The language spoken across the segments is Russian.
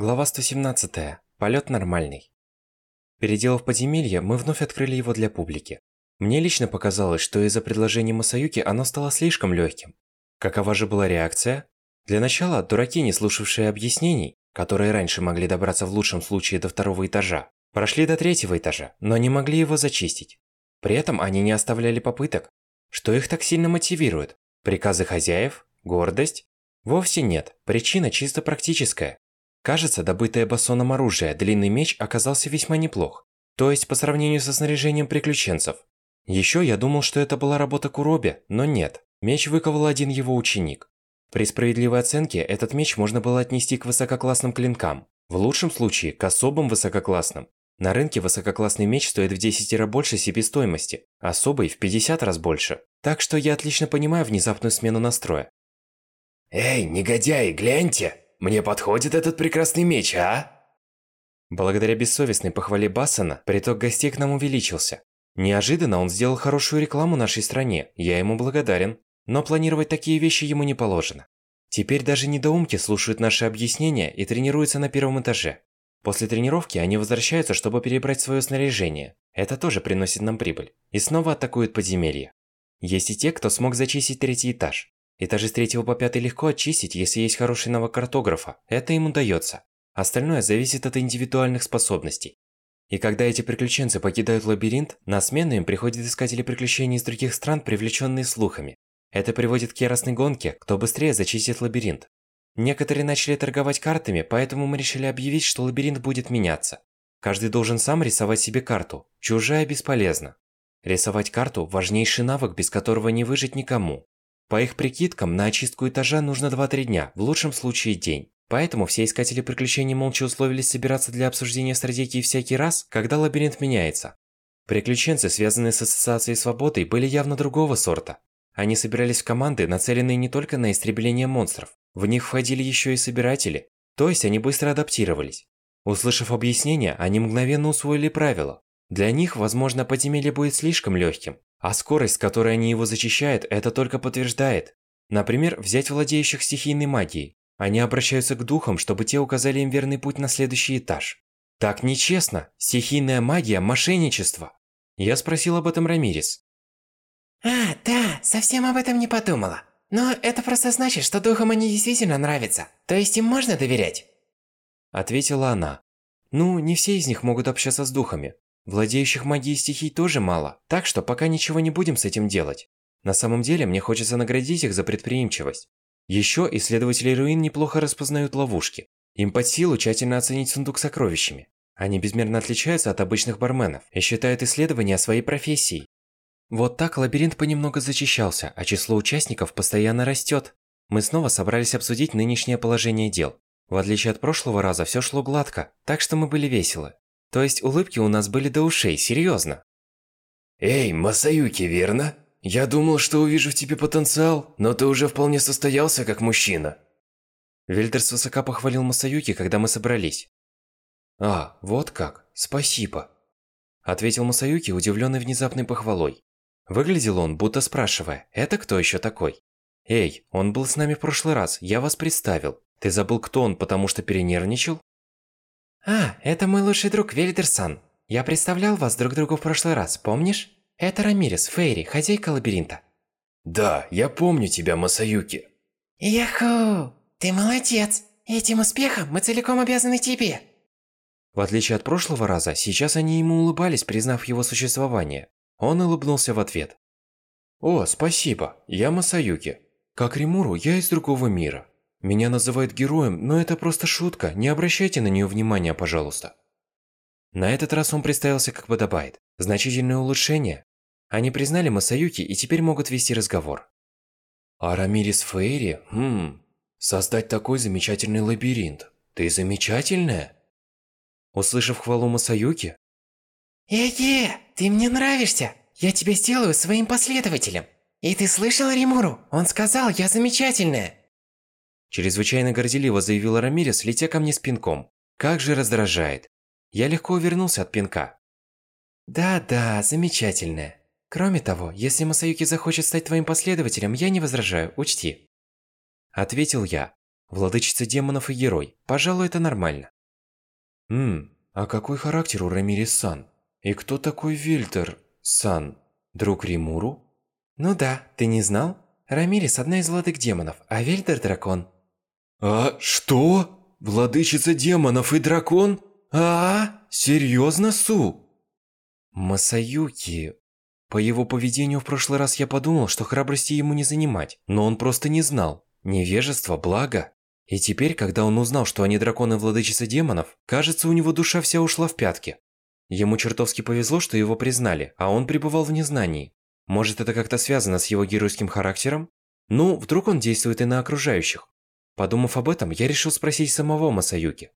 Глава 117. Полет нормальный. Переделав подземелье, мы вновь открыли его для публики. Мне лично показалось, что из-за предложения Масаюки оно стало слишком легким. Какова же была реакция? Для начала, дураки, не слушавшие объяснений, которые раньше могли добраться в лучшем случае до второго этажа, прошли до третьего этажа, но не могли его зачистить. При этом они не оставляли попыток. Что их так сильно мотивирует? Приказы хозяев? Гордость? Вовсе нет, причина чисто практическая. Кажется, добытое басоном оружие, длинный меч оказался весьма неплох. То есть по сравнению со снаряжением приключенцев. Еще я думал, что это была работа Куроби, но нет. Меч выковал один его ученик. При справедливой оценке этот меч можно было отнести к высококлассным клинкам. В лучшем случае, к особым высококлассным. На рынке высококлассный меч стоит в 10 раз больше себестоимости, особый в 50 раз больше. Так что я отлично понимаю внезапную смену настроя. «Эй, негодяи, гляньте!» Мне подходит этот прекрасный меч, а? Благодаря бессовестной похвале Бассона, приток гостей к нам увеличился. Неожиданно он сделал хорошую рекламу нашей стране, я ему благодарен. Но планировать такие вещи ему не положено. Теперь даже недоумки слушают наши объяснения и тренируются на первом этаже. После тренировки они возвращаются, чтобы перебрать свое снаряжение. Это тоже приносит нам прибыль. И снова атакуют подземелье. Есть и те, кто смог зачистить третий этаж. Этажи с третьего по пятый легко очистить, если есть хороший навык картографа. Это им удается. Остальное зависит от индивидуальных способностей. И когда эти приключенцы покидают лабиринт, на смену им приходят искатели приключений из других стран, привлеченные слухами. Это приводит к яростной гонке, кто быстрее зачистит лабиринт. Некоторые начали торговать картами, поэтому мы решили объявить, что лабиринт будет меняться. Каждый должен сам рисовать себе карту. Чужая бесполезна. Рисовать карту – важнейший навык, без которого не выжить никому. По их прикидкам, на очистку этажа нужно 2-3 дня, в лучшем случае день. Поэтому все искатели приключений молча условились собираться для обсуждения стратегии всякий раз, когда лабиринт меняется. Приключенцы, связанные с Ассоциацией Свободы, были явно другого сорта. Они собирались в команды, нацеленные не только на истребление монстров. В них входили еще и собиратели, то есть они быстро адаптировались. Услышав объяснение, они мгновенно усвоили правила. Для них, возможно, подземелье будет слишком легким, а скорость, с которой они его зачищают, это только подтверждает. Например, взять владеющих стихийной магией. Они обращаются к духам, чтобы те указали им верный путь на следующий этаж. Так нечестно. Стихийная магия – мошенничество. Я спросил об этом Рамирис. А, да, совсем об этом не подумала. Но это просто значит, что духам они действительно нравятся. То есть им можно доверять? Ответила она. Ну, не все из них могут общаться с духами. Владеющих магией стихий тоже мало, так что пока ничего не будем с этим делать. На самом деле, мне хочется наградить их за предприимчивость. Еще исследователи руин неплохо распознают ловушки. Им под силу тщательно оценить сундук с сокровищами. Они безмерно отличаются от обычных барменов и считают исследования своей профессией. Вот так лабиринт понемногу зачищался, а число участников постоянно растет. Мы снова собрались обсудить нынешнее положение дел. В отличие от прошлого раза, все шло гладко, так что мы были веселы. То есть улыбки у нас были до ушей, серьезно. Эй, Масаюки, верно? Я думал, что увижу в тебе потенциал, но ты уже вполне состоялся как мужчина. Вильдер свысока похвалил Масаюки, когда мы собрались. «А, вот как, спасибо», – ответил Масаюки, удивленный внезапной похвалой. Выглядел он, будто спрашивая, «Это кто еще такой?» «Эй, он был с нами в прошлый раз, я вас представил. Ты забыл, кто он, потому что перенервничал?» «А, это мой лучший друг Вельдерсан. Я представлял вас друг другу в прошлый раз, помнишь? Это Рамирес, Фейри, хозяйка лабиринта». «Да, я помню тебя, Масаюки». «Яху! Ты молодец! Этим успехом мы целиком обязаны тебе!» В отличие от прошлого раза, сейчас они ему улыбались, признав его существование. Он улыбнулся в ответ. «О, спасибо, я Масаюки. Как Римуру, я из другого мира. Меня называют героем, но это просто шутка, не обращайте на нее внимания, пожалуйста. На этот раз он представился как подобает. Значительное улучшение. Они признали Масаюки и теперь могут вести разговор. А Рамирис Фейри? Хм, создать такой замечательный лабиринт. Ты замечательная? Услышав хвалу Масаюки... Эге, ты мне нравишься. Я тебя сделаю своим последователем. И ты слышал Римуру? Он сказал, я замечательная. Чрезвычайно горделиво заявила Рамирес, летя ко мне с пинком. Как же раздражает. Я легко увернулся от пинка. Да-да, замечательная. Кроме того, если Масаюки захочет стать твоим последователем, я не возражаю, учти. Ответил я. Владычица демонов и герой. Пожалуй, это нормально. Ммм, а какой характер у Рамирис-сан? И кто такой Вильтер-сан? Друг Римуру? Ну да, ты не знал? Рамирис – одна из владык демонов, а Вильтер – дракон. А, что? Владычица демонов и дракон? А, серьезно, Су? Масаюки... По его поведению в прошлый раз я подумал, что храбрости ему не занимать, но он просто не знал. Невежество – благо. И теперь, когда он узнал, что они драконы владычицы демонов, кажется, у него душа вся ушла в пятки. Ему чертовски повезло, что его признали, а он пребывал в незнании. Может, это как-то связано с его геройским характером? Ну, вдруг он действует и на окружающих. Подумав об этом, я решил спросить самого Масаюки.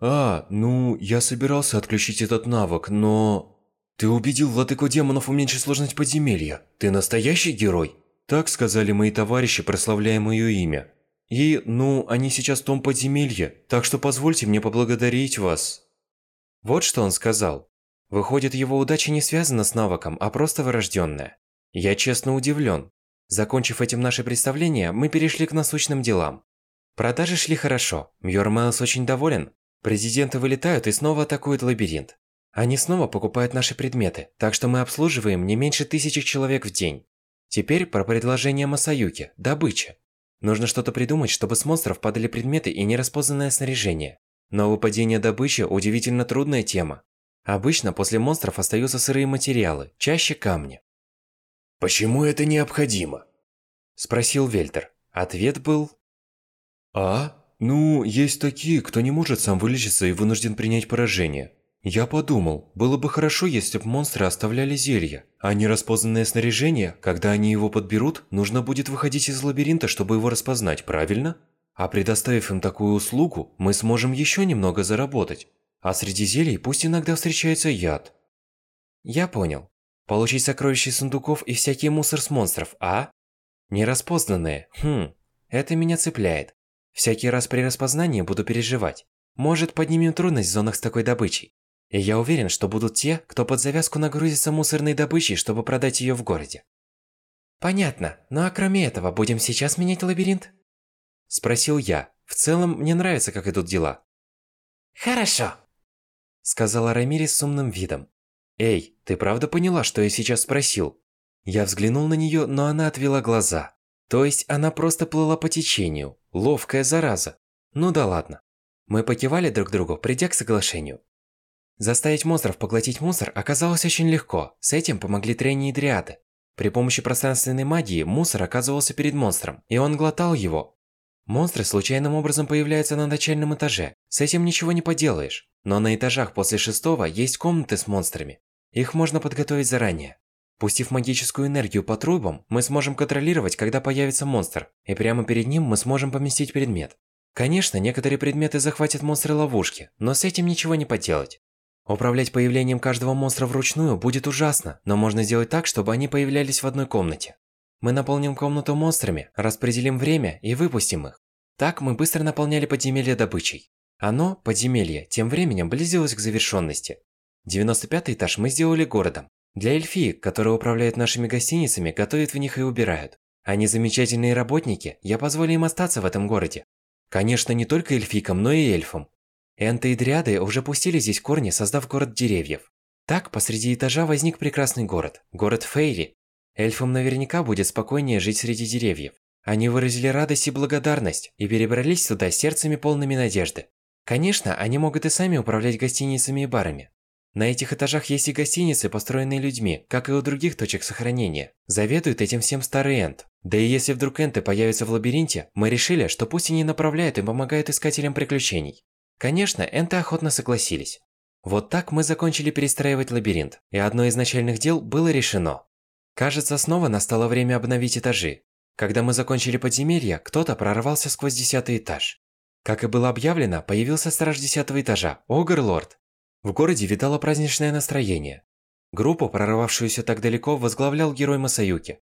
А, ну, я собирался отключить этот навык, но... Ты убедил владыку демонов уменьшить сложность подземелья. Ты настоящий герой? Так сказали мои товарищи, прославляя мое имя. И, ну, они сейчас в том подземелье, так что позвольте мне поблагодарить вас. Вот что он сказал. Выходит, его удача не связана с навыком, а просто врожденная. Я честно удивлен. Закончив этим наше представление, мы перешли к насущным делам. Продажи шли хорошо, Мьор Мэлс очень доволен. Президенты вылетают и снова атакуют лабиринт. Они снова покупают наши предметы, так что мы обслуживаем не меньше тысячи человек в день. Теперь про предложение Масаюки – добыча. Нужно что-то придумать, чтобы с монстров падали предметы и нераспознанное снаряжение. Но выпадение добычи – удивительно трудная тема. Обычно после монстров остаются сырые материалы, чаще камни. «Почему это необходимо?» – спросил Вельтер. Ответ был... «А? Ну, есть такие, кто не может сам вылечиться и вынужден принять поражение. Я подумал, было бы хорошо, если бы монстры оставляли зелья, а нераспознанное снаряжение, когда они его подберут, нужно будет выходить из лабиринта, чтобы его распознать, правильно? А предоставив им такую услугу, мы сможем еще немного заработать. А среди зелий пусть иногда встречается яд. Я понял. Получить сокровища из сундуков и всякий мусор с монстров, а? Нераспознанные. Хм, это меня цепляет. Всякий раз при распознании буду переживать. Может, поднимем трудность в зонах с такой добычей. И я уверен, что будут те, кто под завязку нагрузится мусорной добычей, чтобы продать ее в городе. Понятно. Ну а кроме этого, будем сейчас менять лабиринт? Спросил я. В целом, мне нравится, как идут дела. Хорошо. Сказала Рамири с умным видом. Эй, ты правда поняла, что я сейчас спросил? Я взглянул на нее, но она отвела глаза. То есть она просто плыла по течению. Ловкая зараза. Ну да ладно. Мы покивали друг другу, придя к соглашению. Заставить монстров поглотить мусор оказалось очень легко, с этим помогли трени и дриады. При помощи пространственной магии мусор оказывался перед монстром, и он глотал его. Монстры случайным образом появляются на начальном этаже, с этим ничего не поделаешь. Но на этажах после шестого есть комнаты с монстрами. Их можно подготовить заранее. Пустив магическую энергию по трубам, мы сможем контролировать, когда появится монстр, и прямо перед ним мы сможем поместить предмет. Конечно, некоторые предметы захватят монстры ловушки, но с этим ничего не поделать. Управлять появлением каждого монстра вручную будет ужасно, но можно сделать так, чтобы они появлялись в одной комнате. Мы наполним комнату монстрами, распределим время и выпустим их. Так мы быстро наполняли подземелье добычей. Оно, подземелье, тем временем близилось к завершенности. 95 этаж мы сделали городом. Для эльфиек, которые управляют нашими гостиницами, готовят в них и убирают. Они замечательные работники, я позволю им остаться в этом городе. Конечно, не только эльфикам, но и эльфам. Энты и дриады уже пустили здесь корни, создав город деревьев. Так, посреди этажа возник прекрасный город. Город Фейри. Эльфам наверняка будет спокойнее жить среди деревьев. Они выразили радость и благодарность и перебрались сюда сердцами полными надежды. Конечно, они могут и сами управлять гостиницами и барами. На этих этажах есть и гостиницы, построенные людьми, как и у других точек сохранения. Заведует этим всем старый Энт. Да и если вдруг Энты появятся в лабиринте, мы решили, что пусть они направляют и помогают искателям приключений. Конечно, энты охотно согласились. Вот так мы закончили перестраивать лабиринт, и одно из начальных дел было решено. Кажется, снова настало время обновить этажи. Когда мы закончили подземелье, кто-то прорвался сквозь десятый этаж. Как и было объявлено, появился страж десятого этажа, Огр-лорд. В городе витало праздничное настроение. Группу, прорвавшуюся так далеко, возглавлял герой Масаюки.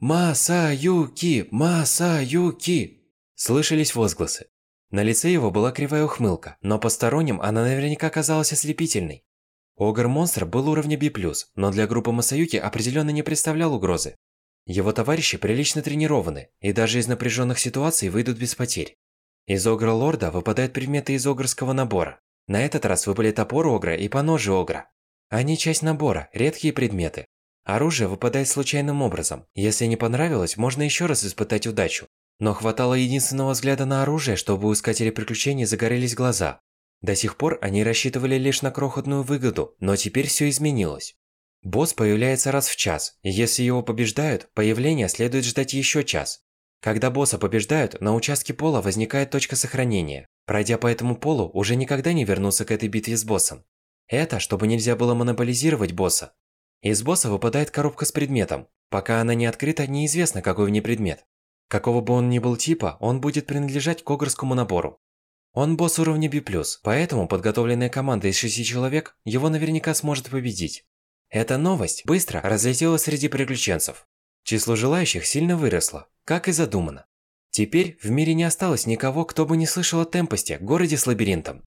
«Масаюки! Масаюки!» Слышались возгласы. На лице его была кривая ухмылка, но посторонним она наверняка казалась ослепительной. Огр-монстр был уровня B+, но для группы Масаюки определенно не представлял угрозы. Его товарищи прилично тренированы, и даже из напряженных ситуаций выйдут без потерь. Из Огра Лорда выпадают предметы из Огрского набора. На этот раз выпали топор Огра и поножи Огра. Они часть набора, редкие предметы. Оружие выпадает случайным образом. Если не понравилось, можно еще раз испытать удачу. Но хватало единственного взгляда на оружие, чтобы у искателей приключений загорелись глаза. До сих пор они рассчитывали лишь на крохотную выгоду, но теперь все изменилось. Босс появляется раз в час, и если его побеждают, появления следует ждать еще час. Когда босса побеждают, на участке пола возникает точка сохранения. Пройдя по этому полу, уже никогда не вернуться к этой битве с боссом. Это, чтобы нельзя было монополизировать босса. Из босса выпадает коробка с предметом. Пока она не открыта, неизвестно, какой в ней предмет. Какого бы он ни был типа, он будет принадлежать к огрскому набору. Он босс уровня B+, поэтому подготовленная команда из шести человек его наверняка сможет победить. Эта новость быстро разлетелась среди приключенцев. Число желающих сильно выросло, как и задумано. Теперь в мире не осталось никого, кто бы не слышал о Темпосте, городе с лабиринтом.